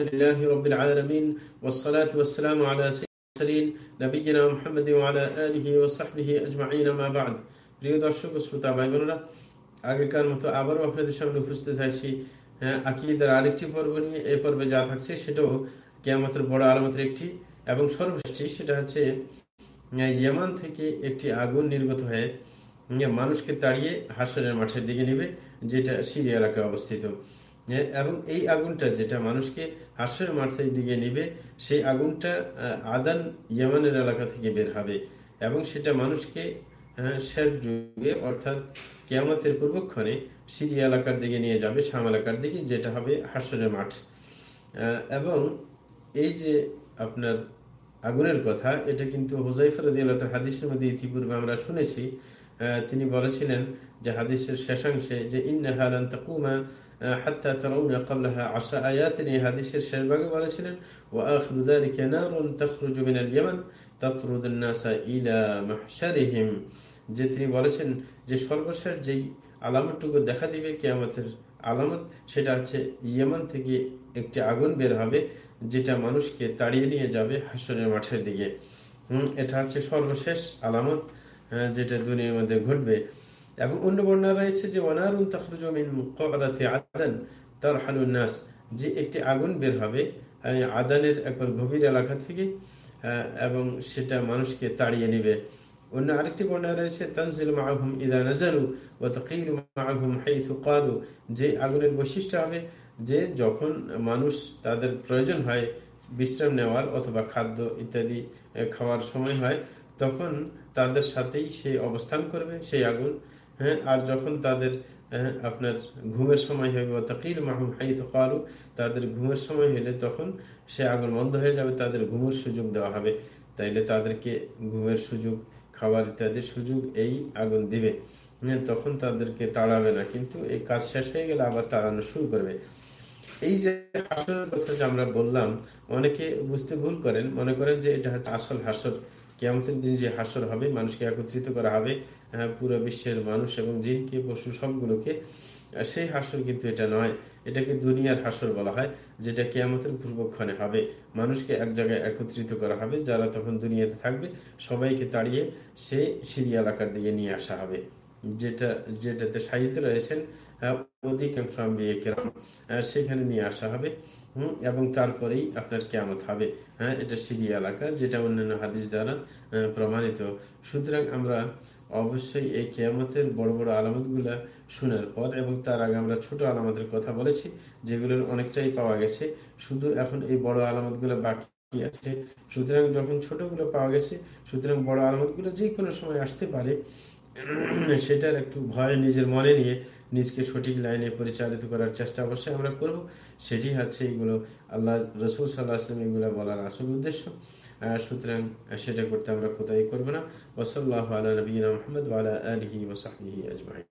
لله رب العالمين والصلاة والسلام على سيد المرسلين نبينا محمد وعلى آله وصحبه أجمعين ما بعد প্রিয় দর্শক ও শ্রোতা ভাই বোনেরা আগেকার মতো আবারও আপনাদের সামনে উপস্থিত আছি হ্যাঁ, আকিদার আরেকটি পর্ব নিয়ে এই পর্বে যা থাকছে সেটাও কেয়ামতের বড় আলামতের একটি এবং সর্বশেষটি সেটা হচ্ছে ইয়ামান থেকে একটি আগুন নির্গত হয়ে মানুষকে তাড়িয়ে হাসনের মাঠের দিকে নিবে যেটা সিরিয়া এলাকায় অবস্থিত এবং এই আগুনটা যেটা মানুষকে হাসনের মাঠের দিকে নিবে, সেই আগুনটা আদান ইয়ামানের এলাকা থেকে বের হবে এবং সেটা মানুষকে শেষ যুগে, অর্থাৎ কেয়ামতের পূর্বক্ষণে সিরিয়া এলাকার দিকে নিয়ে যাবে, শাম এলাকার দিকে, যেটা হবে হাসনের মাঠ। এবং এই যে আপনার আগুনের কথা, এটা কিন্তু হুজাইফর হাদিসের মধ্যে ইতিপূর্বে আমরা শুনেছি। তিনি বলেছিলেন যে হাদিসের শেষাংশে যে ইন্নাহালান তাকুমা আশা হাদিসের যে তিনি বলেছেন যে সর্বশেষ যেই আলামতটুকু দেখা দিবে কিয়ামতের আলামত, সেটা হচ্ছে ইয়েমান থেকে একটি আগুন বের হবে, যেটা মানুষকে তাড়িয়ে নিয়ে যাবে হাসনের মাঠের দিকে। এটা হচ্ছে সর্বশেষ আলামত যেটা দুনিয়ার মধ্যে ঘটবে। এবং অন্য বর্ণনা রয়েছে যে ওনারুন তখরুজমিন আদান তার নাস যে একটি আগুন বের হবে আদানের একবার গভীর এলাকা থেকে এবং সেটা মানুষকে তাড়িয়ে নেবে। অন্য আরেকটি বর্ণনা রয়েছে, তানজিল মাহুম ইদা নাজারু ও তকিল মাহুম হাইথু যে আগুনের বৈশিষ্ট্য হবে যে, যখন মানুষ তাদের প্রয়োজন হয় বিশ্রাম নেওয়ার অথবা খাদ্য ইত্যাদি খাওয়ার সময় হয়, তখন তাদের সাথেই সে অবস্থান করবে, সেই আগুন। হ্যাঁ আর যখন তাদের আপনার ঘুমের সময় হবে তাকিল মাহুম হাইথ কালু, তাদের ঘুমের সময় হলে তখন সে আগুন বন্ধ হয়ে যাবে, তাদের ঘুমের সুযোগ দেওয়া হবে। তাইলে তাদেরকে ঘুমের সুযোগ, খাবার ইত্যাদির সুযোগ এই আগুন দিবে। তখন তাদেরকে তাড়াবে না, কিন্তু এই কাজ শেষ হয়ে গেলে আবার তাড়ানো শুরু করবে। এই যে হাসরের কথা যে আমরা বললাম, অনেকে বুঝতে ভুল করেন, মনে করেন যে এটা হচ্ছে আসল হাসর। কেমতের দিন যে হাসর হবে, মানুষকে একত্রিত করা হবে পুরো বিশ্বের মানুষ এবং জিনকে, পশু সবগুলোকে সেই হাসর কিন্তু এটা নয়। এটাকে দুনিয়ার হাসর বলা হয়, যেটা কেয়ামতের পূর্বক্ষণে হবে। মানুষকে এক জায়গায় একত্রিত করা হবে, যারা তখন দুনিয়াতে থাকবে, সবাইকে তাড়িয়ে সে সিরিয়া এলাকার দিকে নিয়ে আসা হবে। যেটা, যেটাতে সাহিত্য রয়েছেন অধিকাংশ সেখানে নিয়ে আসা হবে, হম, এবং তারপরেই আপনার কেমত হবে হ্যাঁ এটা সিরিয়া এলাকা, যেটা অন্যান্য হাদিস দ্বারা প্রমাণিত। সুতরাং আমরা অবশ্যই এই কেয়ামতের বড় বড় আলামতগুলা শোনার পর এবং তার আগে আমরা ছোট আলামতের কথা বলেছি, যেগুলোর অনেকটাই পাওয়া গেছে, শুধু এখন এই বড় আলামতগুলো বাকি আছে। সুতরাং যখন ছোটগুলো পাওয়া গেছে, সুতরাং বড় আলামতগুলো যে কোনো সময় আসতে পারে সেটার একটু ভয় নিজের মনে নিয়ে নিজকে সঠিক লাইনে পরিচালিত করার চেষ্টা অবশ্যই আমরা করব। সেটি হচ্ছে এগুলো আল্লাহ রসুল সাল্লাহ আসলাম এগুলো বলার আসল উদ্দেশ্য। সুতরাং সেটা করতে আমরা কোথায় করব না। ওসল্লাহ আলা নবীনা মোহাম্মদ আলা আলহি ওসাহি আজমাই